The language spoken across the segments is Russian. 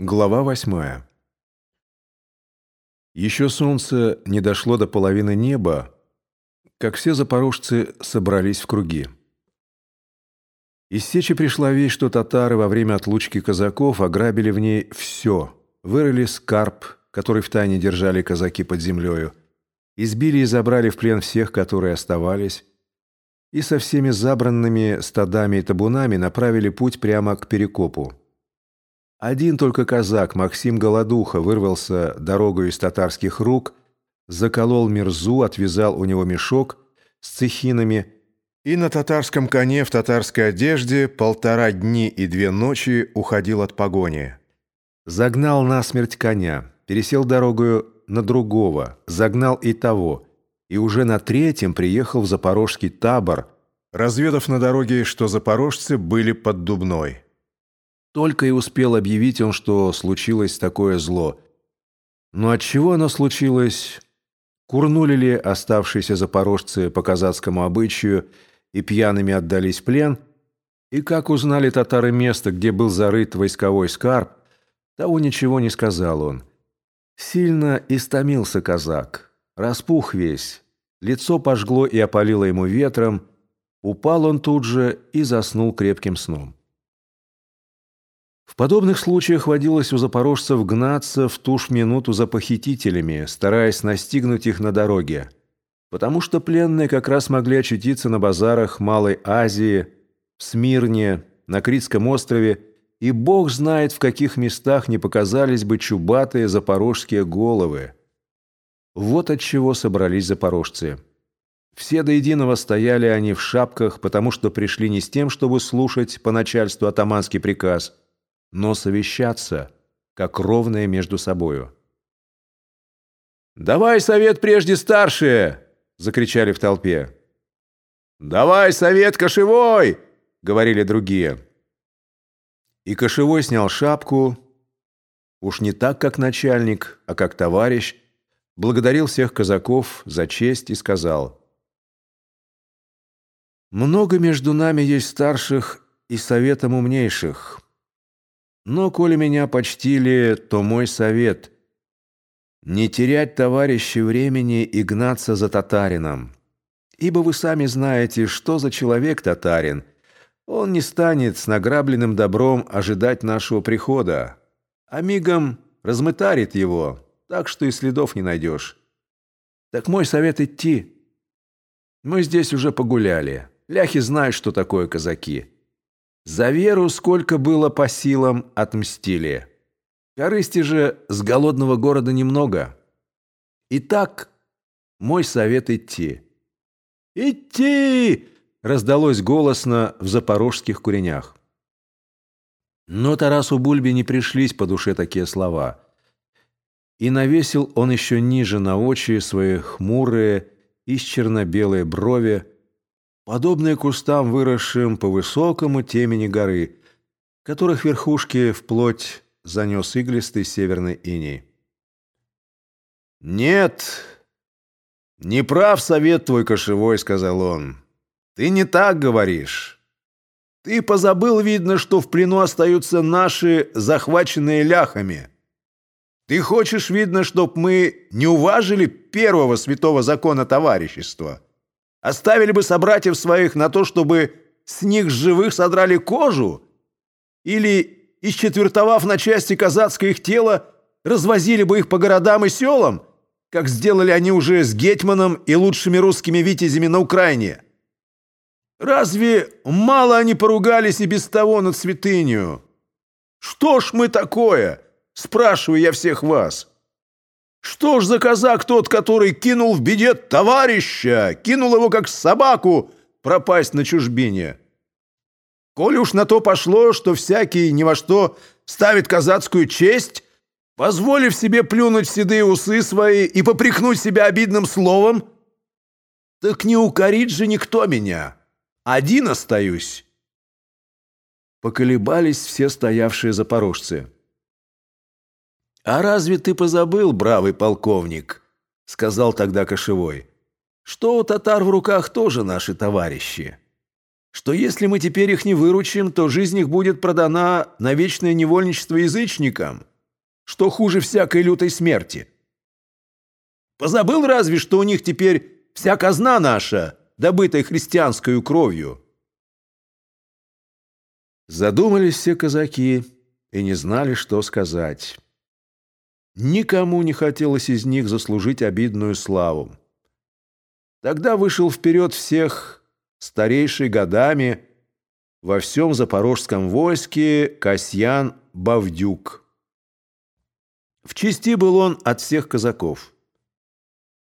Глава восьмая. Еще солнце не дошло до половины неба, как все запорожцы собрались в круги. Из сечи пришла весть, что татары во время отлучки казаков ограбили в ней все, вырыли скарб, который втайне держали казаки под землею, избили и забрали в плен всех, которые оставались, и со всеми забранными стадами и табунами направили путь прямо к Перекопу. Один только казак, Максим Голодуха, вырвался дорогой из татарских рук, заколол Мирзу, отвязал у него мешок с цехинами и на татарском коне в татарской одежде полтора дни и две ночи уходил от погони. Загнал насмерть коня, пересел дорогою на другого, загнал и того, и уже на третьем приехал в запорожский табор, разведав на дороге, что запорожцы были под Дубной. Только и успел объявить он, что случилось такое зло. Но от чего оно случилось? Курнули ли оставшиеся запорожцы по казацкому обычаю и пьяными отдались в плен? И как узнали татары место, где был зарыт войсковой скарб, того ничего не сказал он. Сильно истомился казак, распух весь, лицо пожгло и опалило ему ветром, упал он тут же и заснул крепким сном. В подобных случаях водилось у запорожцев гнаться в ту ж минуту за похитителями, стараясь настигнуть их на дороге, потому что пленные как раз могли очутиться на базарах Малой Азии, в Смирне, на Критском острове, и бог знает, в каких местах не показались бы чубатые запорожские головы. Вот от чего собрались запорожцы. Все до единого стояли они в шапках, потому что пришли не с тем, чтобы слушать по начальству атаманский приказ – но совещаться, как ровное между собою. «Давай совет прежде старшие!» — закричали в толпе. «Давай совет кошевой!» — говорили другие. И кошевой снял шапку, уж не так, как начальник, а как товарищ, благодарил всех казаков за честь и сказал, «Много между нами есть старших и советом умнейших». Но, коли меня почтили, то мой совет — не терять, товарищи, времени и гнаться за татарином. Ибо вы сами знаете, что за человек татарин. Он не станет с награбленным добром ожидать нашего прихода, а мигом размытарит его, так что и следов не найдешь. Так мой совет идти. Мы здесь уже погуляли. Ляхи знают, что такое казаки. За веру сколько было по силам отмстили. Корысти же с голодного города немного. Итак, мой совет идти. «Идти!» — раздалось голосно в запорожских куренях. Но Тарасу Бульбе не пришлись по душе такие слова. И навесил он еще ниже на очи свои хмурые, исчерно-белые брови, подобные кустам, выросшим по высокому темени горы, которых верхушки вплоть занес иглистый северный иней. «Нет, не прав совет твой кошевой», — сказал он. «Ты не так говоришь. Ты позабыл, видно, что в плену остаются наши, захваченные ляхами. Ты хочешь, видно, чтоб мы не уважили первого святого закона товарищества». Оставили бы собратьев своих на то, чтобы с них живых содрали кожу? Или, исчетвертовав на части казацкое их тело, развозили бы их по городам и селам, как сделали они уже с Гетманом и лучшими русскими витязями на Украине? Разве мало они поругались и без того над святынью? Что ж мы такое? Спрашиваю я всех вас. Что ж за казак тот, который кинул в беде товарища, кинул его как собаку пропасть на чужбине? Коли уж на то пошло, что всякий ни во что ставит казацкую честь, позволив себе плюнуть в седые усы свои и попрекнуть себя обидным словом, так не укорит же никто меня. Один остаюсь. Поколебались все стоявшие запорожцы. «А разве ты позабыл, бравый полковник?» — сказал тогда Кошевой. «Что у татар в руках тоже наши товарищи. что если мы теперь их не выручим, то жизнь их будет продана на вечное невольничество язычникам, что хуже всякой лютой смерти. Позабыл разве, что у них теперь вся казна наша, добытая христианской кровью?» Задумались все казаки и не знали, что сказать. Никому не хотелось из них заслужить обидную славу. Тогда вышел вперед всех старейший годами во всем запорожском войске Касьян Бавдюк. В чести был он от всех казаков.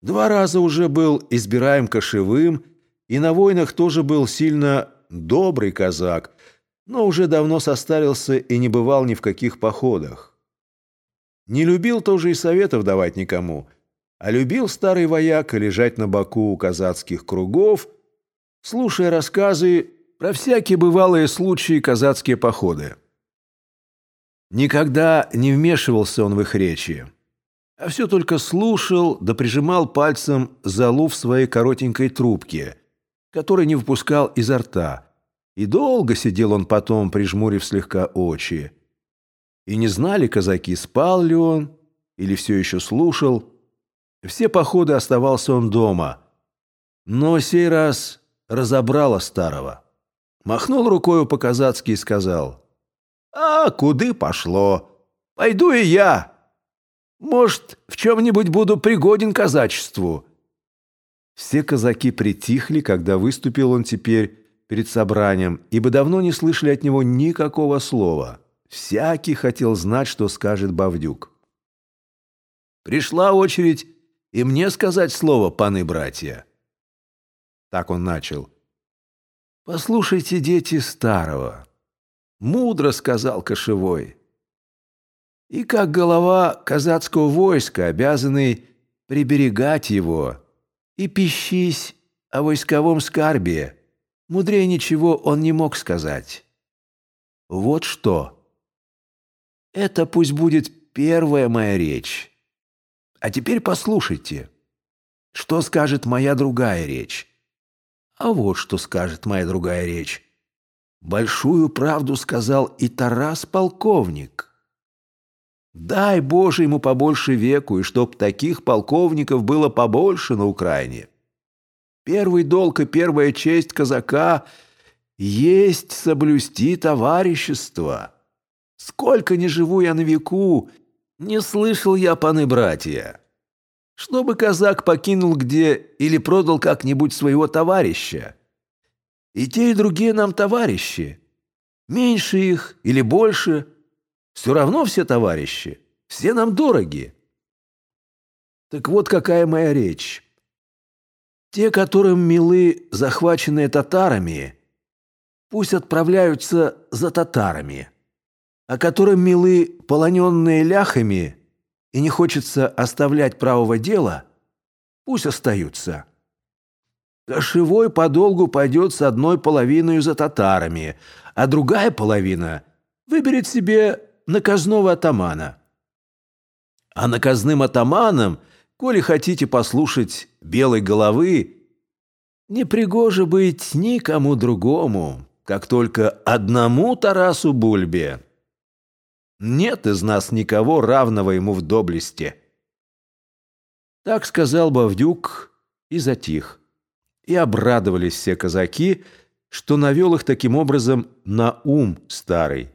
Два раза уже был избираем кошевым, и на войнах тоже был сильно добрый казак, но уже давно состарился и не бывал ни в каких походах. Не любил тоже и советов давать никому, а любил старый вояка лежать на боку у казацких кругов, слушая рассказы про всякие бывалые случаи казацкие походы. Никогда не вмешивался он в их речи, а все только слушал да прижимал пальцем залу в своей коротенькой трубке, который не выпускал изо рта, и долго сидел он потом, прижмурив слегка очи. И не знали казаки, спал ли он или все еще слушал. Все походы оставался он дома. Но сей раз разобрала старого. Махнул рукою по-казацки и сказал, «А, куды пошло? Пойду и я. Может, в чем-нибудь буду пригоден казачеству». Все казаки притихли, когда выступил он теперь перед собранием, ибо давно не слышали от него никакого слова. Всякий хотел знать, что скажет Бавдюк. «Пришла очередь и мне сказать слово, паны-братья». Так он начал. «Послушайте, дети старого». Мудро сказал Кошевой. И как голова казацкого войска, обязанный приберегать его, и пищись о войсковом скарбе, мудрее ничего он не мог сказать. Вот что. Это пусть будет первая моя речь. А теперь послушайте, что скажет моя другая речь. А вот что скажет моя другая речь. Большую правду сказал и Тарас полковник. Дай, Боже, ему побольше веку, и чтоб таких полковников было побольше на Украине. Первый долг и первая честь казака есть соблюсти товарищество. Сколько не живу я на веку, не слышал я, паны-братья, чтобы казак покинул где или продал как-нибудь своего товарища. И те, и другие нам товарищи. Меньше их или больше, все равно все товарищи, все нам дороги. Так вот какая моя речь. Те, которым милы захваченные татарами, пусть отправляются за татарами а которым милы полоненные ляхами и не хочется оставлять правого дела, пусть остаются. Кошевой подолгу пойдет с одной половиной за татарами, а другая половина выберет себе наказного атамана. А наказным атаманом, коли хотите послушать белой головы, не пригоже быть никому другому, как только одному Тарасу Бульбе. Нет из нас никого, равного ему в доблести. Так сказал Бавдюк и затих. И обрадовались все казаки, что навел их таким образом на ум старый.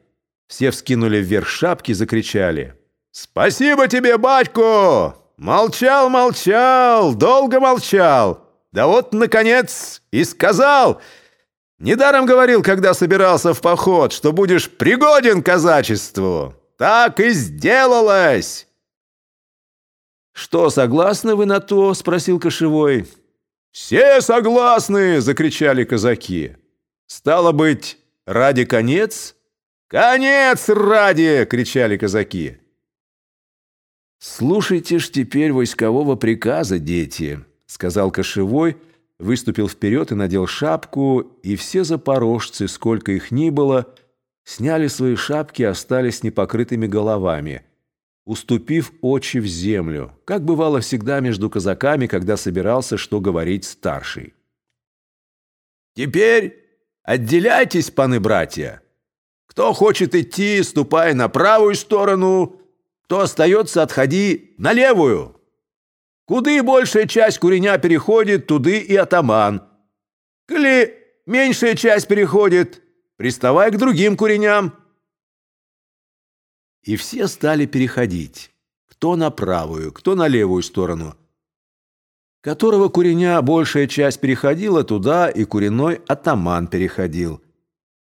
Все вскинули вверх шапки, закричали. «Спасибо тебе, батько! Молчал, молчал, долго молчал! Да вот, наконец, и сказал!» Недаром говорил, когда собирался в поход, что будешь пригоден казачеству. Так и сделалось!» «Что, согласны вы на то?» — спросил Кошевой. «Все согласны!» — закричали казаки. «Стало быть, ради конец?» «Конец ради!» — кричали казаки. «Слушайте ж теперь войскового приказа, дети», — сказал Кошевой, — выступил вперед и надел шапку, и все запорожцы, сколько их ни было, сняли свои шапки и остались непокрытыми головами, уступив очи в землю, как бывало всегда между казаками, когда собирался, что говорить старший. «Теперь Отделяйтесь, паны-братья. Кто хочет идти, ступай на правую сторону, кто остается, отходи на левую. Куды большая часть куреня переходит, туды и атаман. Коли меньшая часть переходит, приставай к другим куреням. И все стали переходить, кто на правую, кто на левую сторону. Которого куреня большая часть переходила, туда и куриной атаман переходил.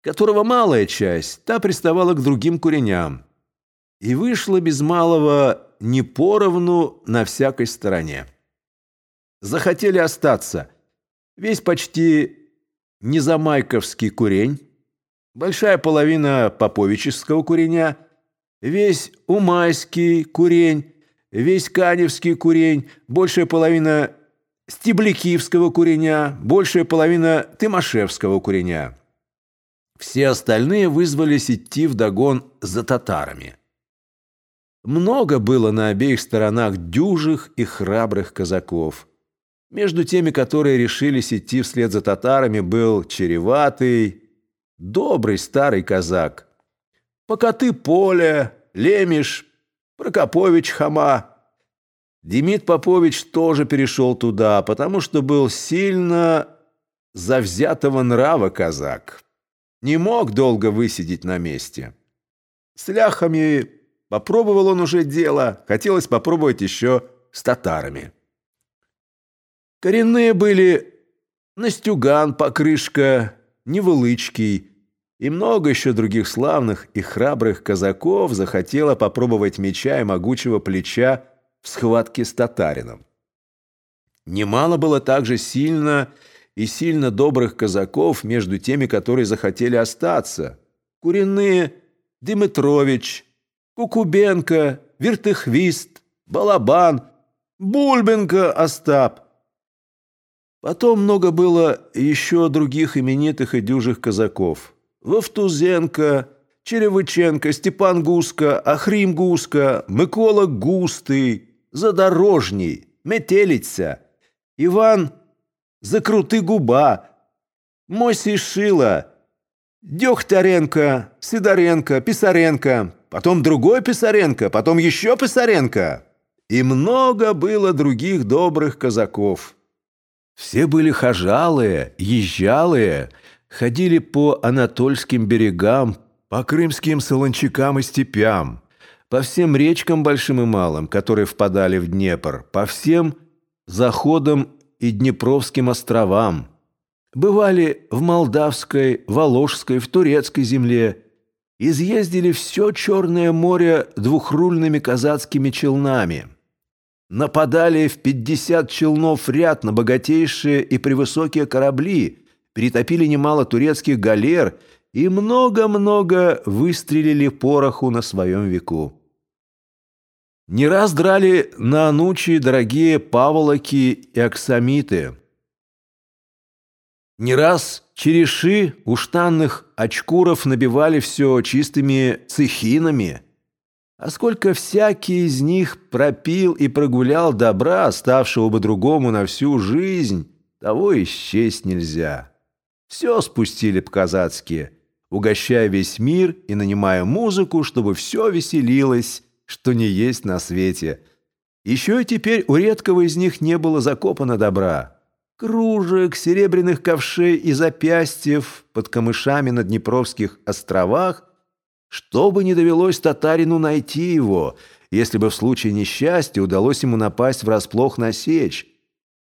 Которого малая часть, та приставала к другим куреням. И вышло без малого не поровну на всякой стороне. Захотели остаться весь почти незамайковский курень, большая половина поповического куреня, весь умайский курень, весь каневский курень, большая половина стеблякивского куреня, большая половина тымошевского куреня. Все остальные вызвались идти вдогон за татарами. Много было на обеих сторонах дюжих и храбрых казаков. Между теми, которые решились идти вслед за татарами, был череватый, добрый старый казак. Покоты Поля, Лемеш, Прокопович Хама. Демид Попович тоже перешел туда, потому что был сильно завзятого нрава казак. Не мог долго высидеть на месте. С ляхами Попробовал он уже дело, хотелось попробовать еще с татарами. Коренные были Настюган, Покрышка, Невылычкий и много еще других славных и храбрых казаков захотело попробовать меча и могучего плеча в схватке с татарином. Немало было также сильно и сильно добрых казаков между теми, которые захотели остаться. Куриные Димитрович, Кукубенко, Вертыхвист, Балабан, Бульбенко Остап. Потом много было еще других именитых и дюжих казаков. Вовтузенко, Черевыченко, Степан Гуска, Ахрим Гуска, Микола Густый, Задорожний, Метелица, Иван Закруты Губа, Мосий Шила, Дегтяренко, Сидоренко, Писаренко, потом другой Писаренко, потом еще Писаренко. И много было других добрых казаков. Все были хожалые, езжалые, ходили по анатольским берегам, по крымским солончакам и степям, по всем речкам большим и малым, которые впадали в Днепр, по всем заходам и Днепровским островам. Бывали в Молдавской, Воложской, в Турецкой земле, изъездили все Черное море двухрульными казацкими челнами. Нападали в пятьдесят челнов ряд на богатейшие и превысокие корабли, перетопили немало турецких галер и много-много выстрелили пороху на своем веку. Не раз драли на анучи дорогие паволоки и аксамиты – не раз череши у штанных очкуров набивали все чистыми цехинами. А сколько всякий из них пропил и прогулял добра, оставшего бы другому на всю жизнь, того исчесть нельзя. Все спустили по-казацки, угощая весь мир и нанимая музыку, чтобы все веселилось, что не есть на свете. Еще и теперь у редкого из них не было закопано добра кружек, серебряных ковшей и запястьев под камышами на Днепровских островах, чтобы не довелось татарину найти его, если бы в случае несчастья удалось ему напасть врасплох на сечь.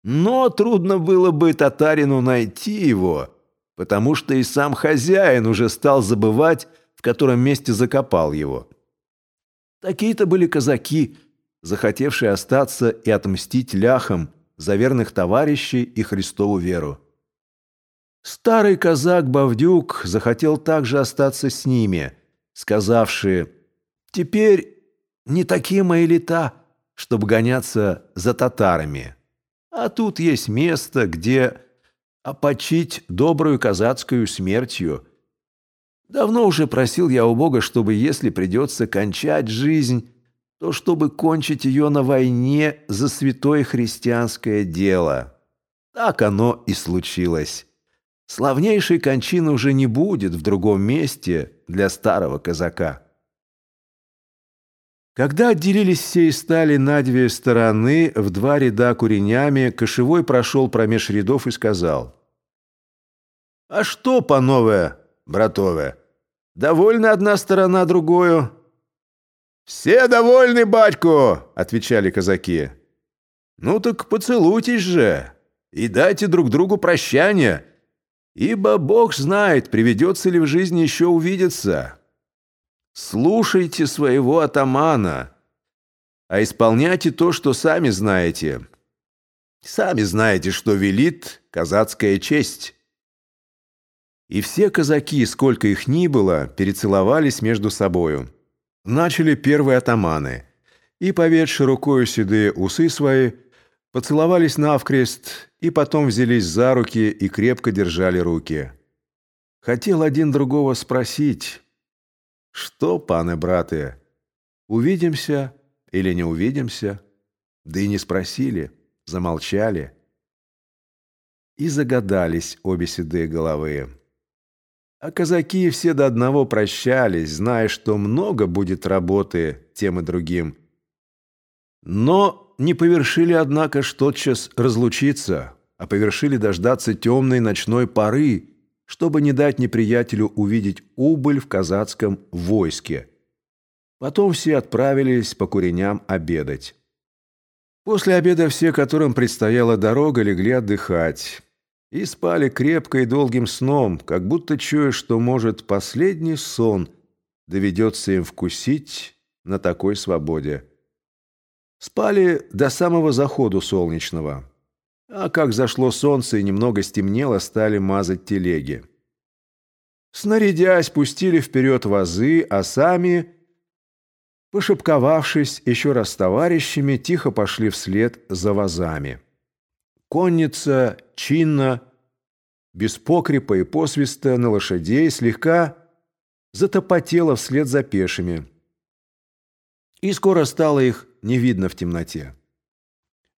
Но трудно было бы татарину найти его, потому что и сам хозяин уже стал забывать, в котором месте закопал его. Такие-то были казаки, захотевшие остаться и отмстить ляхам, за верных товарищей и Христову веру. Старый казак Бавдюк захотел также остаться с ними, сказавши «Теперь не такие мои лета, чтобы гоняться за татарами, а тут есть место, где опочить добрую казацкую смертью. Давно уже просил я у Бога, чтобы, если придется кончать жизнь, то чтобы кончить ее на войне за святое христианское дело. Так оно и случилось. Славнейшей кончины уже не будет в другом месте для старого казака. Когда отделились все и стали на две стороны, в два ряда куренями, Кошевой прошел промеж рядов и сказал. «А что, панове, братове, довольна одна сторона другую?» «Все довольны, батько!» — отвечали казаки. «Ну так поцелуйтесь же и дайте друг другу прощание, ибо Бог знает, приведется ли в жизни еще увидеться. Слушайте своего атамана, а исполняйте то, что сами знаете. Сами знаете, что велит казацкая честь». И все казаки, сколько их ни было, перецеловались между собою. Начали первые атаманы, и, поведши рукою седые усы свои, поцеловались навкрест и потом взялись за руки и крепко держали руки. Хотел один другого спросить, что, паны браты, увидимся или не увидимся? Да и не спросили, замолчали. И загадались обе седые головы. А казаки все до одного прощались, зная, что много будет работы тем и другим. Но не повершили, однако, ж тотчас разлучиться, а повершили дождаться темной ночной поры, чтобы не дать неприятелю увидеть убыль в казацком войске. Потом все отправились по куреням обедать. После обеда все, которым предстояла дорога, легли отдыхать и спали крепко и долгим сном, как будто чуя, что, может, последний сон доведется им вкусить на такой свободе. Спали до самого заходу солнечного, а как зашло солнце и немного стемнело, стали мазать телеги. Снарядясь, пустили вперед вазы, а сами, пошепковавшись еще раз с товарищами, тихо пошли вслед за вазами. Конница чинно, без покрепа и посвиста на лошадей слегка затопотела вслед за пешими. И скоро стало их не видно в темноте.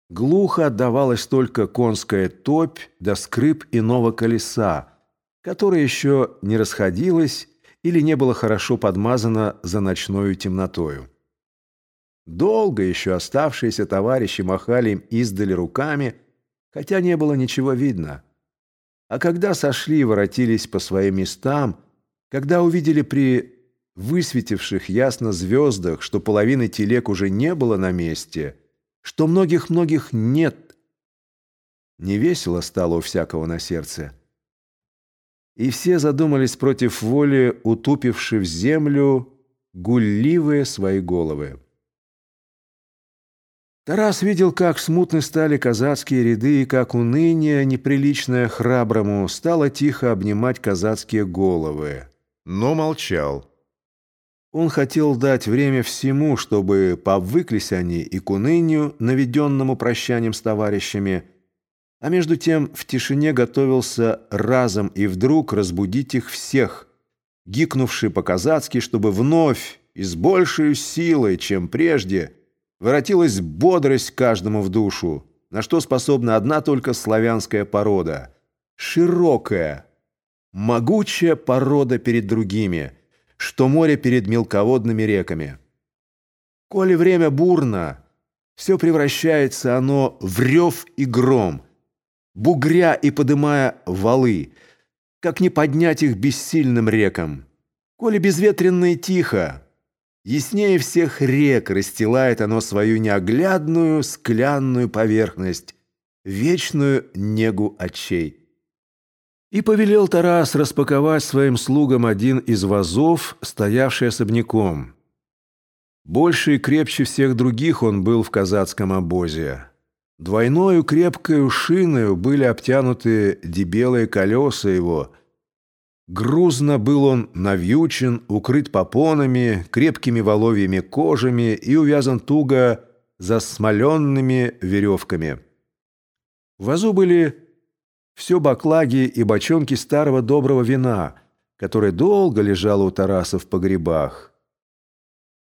Глухо отдавалась только конская топь да скрип иного колеса, которое еще не расходилось или не было хорошо подмазано за ночною темнотою. Долго еще оставшиеся товарищи махали им издали руками, хотя не было ничего видно. А когда сошли и воротились по своим местам, когда увидели при высветивших ясно звездах, что половины телег уже не было на месте, что многих-многих нет, невесело стало у всякого на сердце. И все задумались против воли, утупивши в землю гулливые свои головы. Тарас видел, как смутны стали казацкие ряды, и как уныние, неприличное храброму, стало тихо обнимать казацкие головы, но молчал. Он хотел дать время всему, чтобы повыклись они и к унынию, наведенному прощанием с товарищами, а между тем в тишине готовился разом и вдруг разбудить их всех, гикнувший по-казацки, чтобы вновь и с большей силой, чем прежде, воротилась бодрость каждому в душу, на что способна одна только славянская порода. Широкая, могучая порода перед другими, что море перед мелководными реками. Коли время бурно, все превращается оно в рев и гром, бугря и подымая валы, как не поднять их бессильным рекам. Коли безветренно и тихо, Яснее всех рек расстилает оно свою неоглядную склянную поверхность, вечную негу очей. И повелел Тарас распаковать своим слугам один из вазов, стоявший особняком. Больше и крепче всех других он был в казацком обозе. Двойною крепкою шиною были обтянуты дебелые колеса его – Грузно был он навьючен, укрыт попонами, крепкими воловьими кожами и увязан туго засмоленными веревками. В вазу были все баклаги и бочонки старого доброго вина, которое долго лежало у Тараса в погребах.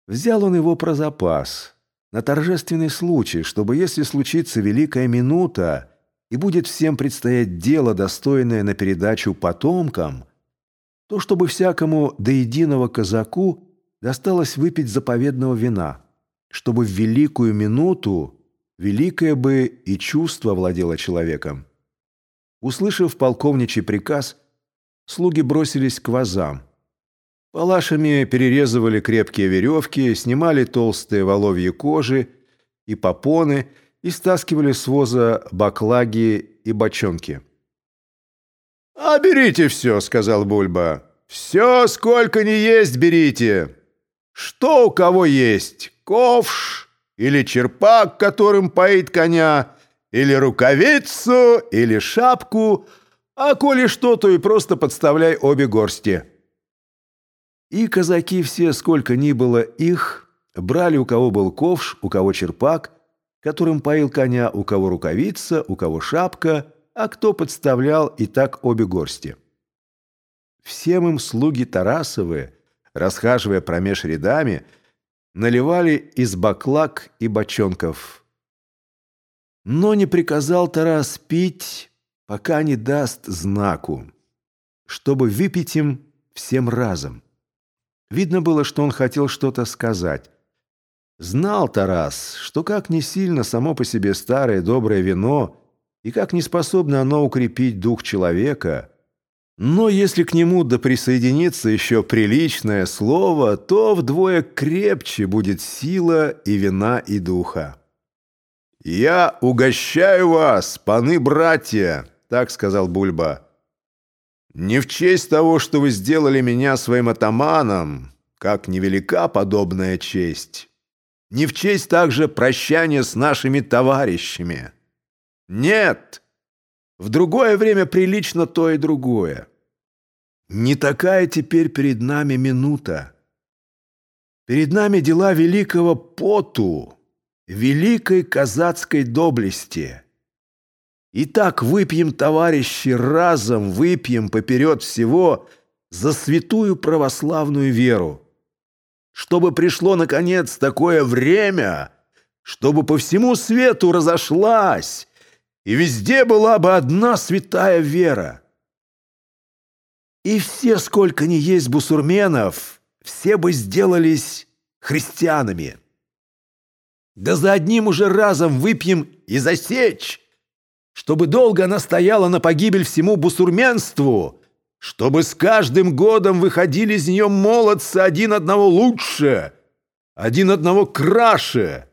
Взял он его про запас, на торжественный случай, чтобы, если случится великая минута, и будет всем предстоять дело, достойное на передачу потомкам, то чтобы всякому до единого казаку досталось выпить заповедного вина, чтобы в великую минуту великое бы и чувство владело человеком. Услышав полковничий приказ, слуги бросились к вазам. Палашами перерезывали крепкие веревки, снимали толстые воловьи кожи и попоны и стаскивали с воза баклаги и бочонки. «А берите все», — сказал Бульба. «Все, сколько ни есть, берите. Что у кого есть? Ковш или черпак, которым поит коня, или рукавицу, или шапку, а коли что, то и просто подставляй обе горсти». И казаки все, сколько ни было их, брали у кого был ковш, у кого черпак, которым поил коня, у кого рукавица, у кого шапка, а кто подставлял и так обе горсти. Всем им слуги Тарасовы, расхаживая промеж рядами, наливали из баклак и бочонков. Но не приказал Тарас пить, пока не даст знаку, чтобы выпить им всем разом. Видно было, что он хотел что-то сказать. Знал Тарас, что как не сильно само по себе старое доброе вино и как не способно оно укрепить дух человека, но если к нему да присоединится еще приличное слово, то вдвое крепче будет сила и вина и духа. «Я угощаю вас, паны-братья!» — так сказал Бульба. Не в честь того, что вы сделали меня своим атаманом, как невелика подобная честь. Не в честь также прощания с нашими товарищами. Нет, в другое время прилично то и другое. Не такая теперь перед нами минута. Перед нами дела великого поту, великой казацкой доблести. Итак, выпьем, товарищи, разом выпьем поперед всего за святую православную веру. Чтобы пришло, наконец, такое время, чтобы по всему свету разошлась, и везде была бы одна святая вера. И все, сколько ни есть бусурменов, все бы сделались христианами. Да за одним уже разом выпьем и засечь, чтобы долго она стояла на погибель всему бусурменству, чтобы с каждым годом выходили из нее молодцы один одного лучше, один одного краше.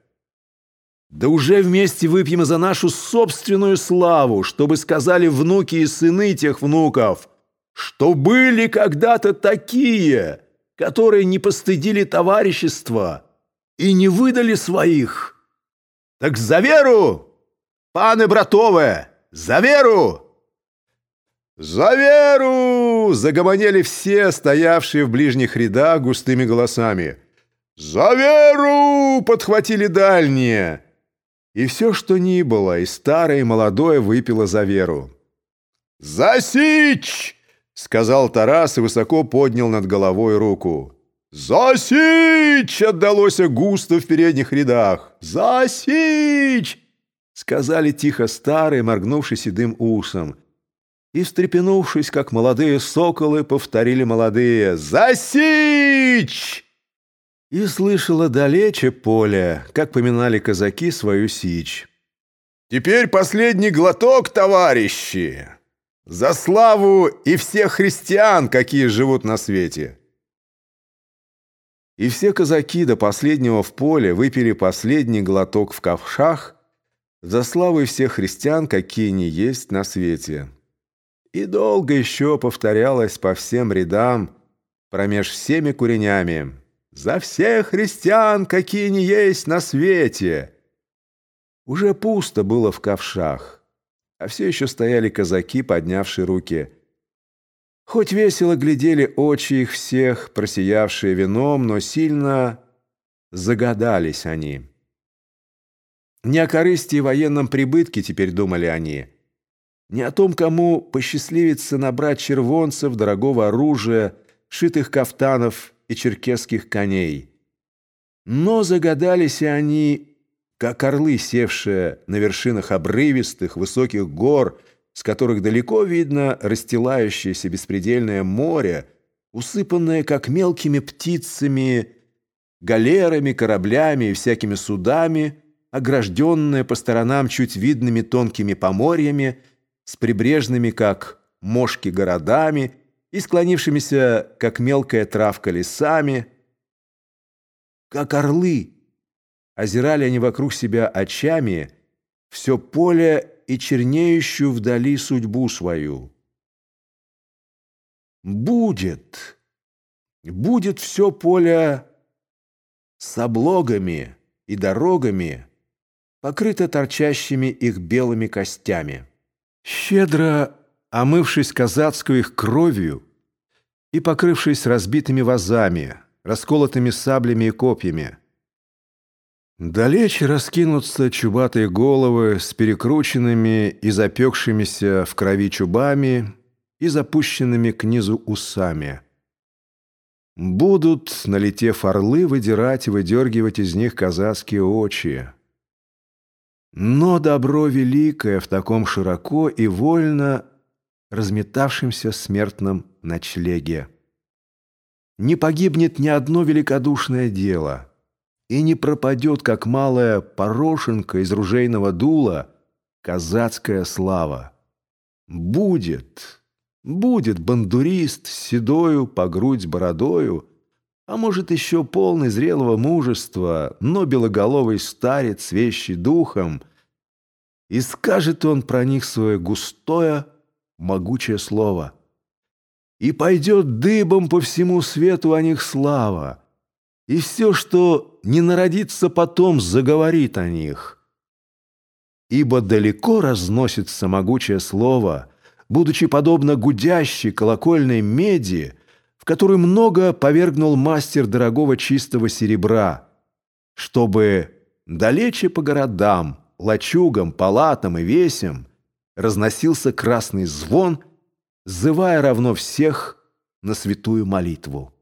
Да уже вместе выпьем за нашу собственную славу, чтобы сказали внуки и сыны тех внуков, что были когда-то такие, которые не постыдили товарищества и не выдали своих. Так за веру! Паны братове, за веру!» «За веру!» — загомонели все, стоявшие в ближних рядах густыми голосами. «За веру!» — подхватили дальние. И все, что ни было, и старое, и молодое выпило за веру. «За сич!» — сказал Тарас и высоко поднял над головой руку. «За сич!» — отдалось густо в передних рядах. «За сич!» сказали тихо старый, моргнувший седым усом. И, встрепенувшись, как молодые соколы, повторили молодые «За И слышала далече поле, как поминали казаки свою сич. «Теперь последний глоток, товарищи! За славу и всех христиан, какие живут на свете!» И все казаки до последнего в поле выпили последний глоток в ковшах – за славой всех христиан, какие ни есть на свете. И долго еще повторялось по всем рядам, промеж всеми куренями, «За всех христиан, какие ни есть на свете!» Уже пусто было в ковшах, а все еще стояли казаки, поднявшие руки. Хоть весело глядели очи их всех, просиявшие вином, но сильно загадались они. Не о корысти и военном прибытке теперь думали они. Не о том, кому посчастливится набрать червонцев, дорогого оружия, шитых кафтанов и черкесских коней. Но загадались и они как орлы, севшие на вершинах обрывистых высоких гор, с которых далеко видно расстилающееся беспредельное море, усыпанное как мелкими птицами, галерами, кораблями и всякими судами, огражденное по сторонам чуть видными тонкими поморьями, с прибрежными, как мошки, городами и склонившимися, как мелкая травка, лесами, как орлы. Озирали они вокруг себя очами все поле и чернеющую вдали судьбу свою. Будет, будет все поле с облогами и дорогами, покрыто торчащими их белыми костями. Щедро омывшись казацкую их кровью и покрывшись разбитыми вазами, расколотыми саблями и копьями, Далече раскинутся чубатые головы с перекрученными и запекшимися в крови чубами и запущенными к низу усами. Будут, налетев орлы, выдирать и выдергивать из них казацкие очи. Но добро великое в таком широко и вольно разметавшемся смертном ночлеге. Не погибнет ни одно великодушное дело — и не пропадет, как малая порошенка из ружейного дула, казацкая слава. Будет, будет бандурист с седою по грудь бородою, а может еще полный зрелого мужества, но белоголовый старец, вещий духом, и скажет он про них свое густое, могучее слово. И пойдет дыбом по всему свету о них слава, и все, что не народится потом, заговорит о них. Ибо далеко разносится могучее слово, будучи подобно гудящей колокольной меди, в которую много повергнул мастер дорогого чистого серебра, чтобы далече по городам, лачугам, палатам и весям разносился красный звон, зывая равно всех на святую молитву.